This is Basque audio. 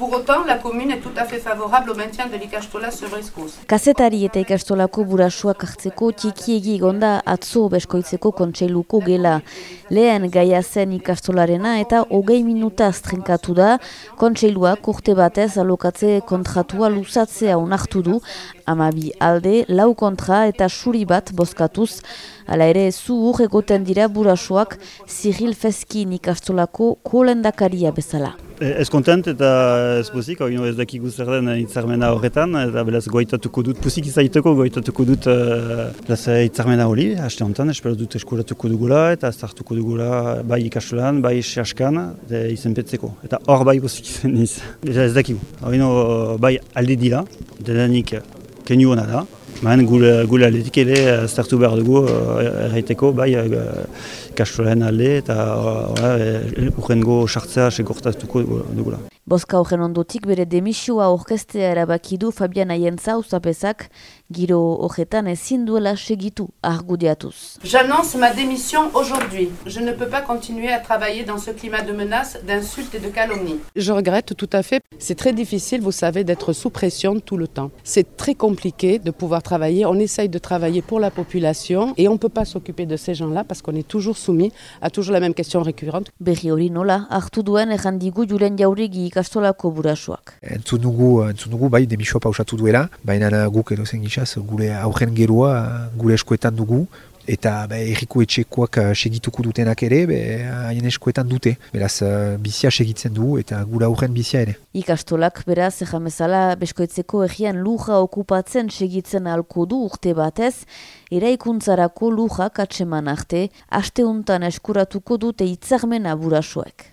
Pour autant, la commune est tout à fait favorable au maintien de l'ikastola sur Briscoz. Kazetari eta ikastolako burasuak hartzeko tikiegi gonda atzo beskoitzeko kontseiluko gela. Lehen gaia zen ikastolarena eta hogei minuta aztrenkatu da, kontseiluak urte batez alokatze kontratua luzatzea onartu du, amabi alde, lau kontra eta suri bat bozkatuz, Hala ere, zu hur egoten dira burasuak Cyril Feskin ikastolako kolendakaria bezala. Ez kontent eta ez pozik, hau ez dakigu zer den hitzarmena horretan, eta belaz goitatuko dut, pozik izaiteko goitatuko dut uh, hitzarmena hori, haste honetan, espero dut eskuratuko dugula, eta zartuko dugula bai ikastolan, bai saskan, izenpetzeko. Eta hor bai pozik izan niz. Ez dakigu, hau bai alde dira, dedanik kenu hona da, Baina gure, gure aldetik ere zertu behar dugu erraiteko bai kastoren alde eta urrengo sartzea segortatuko dugula. Boska horren ondotik bere demisioa orkestea erabaki du Fabian Aientza uzapezak giro horretan ezin duela segitu argudiatuz. J'annonce ma démission aujourd'hui. Je ne peux pas continuer à travailler dans ce climat de menaces, d'insultes et de calomnies. Je regrette tout à fait. C'est très difficile, vous savez, d'être sous pression tout le temps. C'est très compliqué de pouvoir travailler. On essaye de travailler pour la population et on ne peut pas s'occuper de ces gens-là parce qu'on est toujours soumis à toujours la même question récurrente. Berri hori nola, hartu duen errandigu julen jauregi ikastolako burasuak. Entzun dugu, entzun dugu, bai, demisoa pausatu duela, baina guk edo zen gizaz, gure aurren gerua, gure eskoetan dugu, eta be, erriko etxekoak segituko dutenak ere, haien eskoetan dute. Beraz, bizia segitzen du eta gura aurren bizia ere. Ikastolak beraz, ejamezala, beskoetzeko egian luja okupatzen segitzen alko du urte batez, eraikuntzarako lujak atseman arte, asteuntan eskuratuko dute itzarmena burasuek.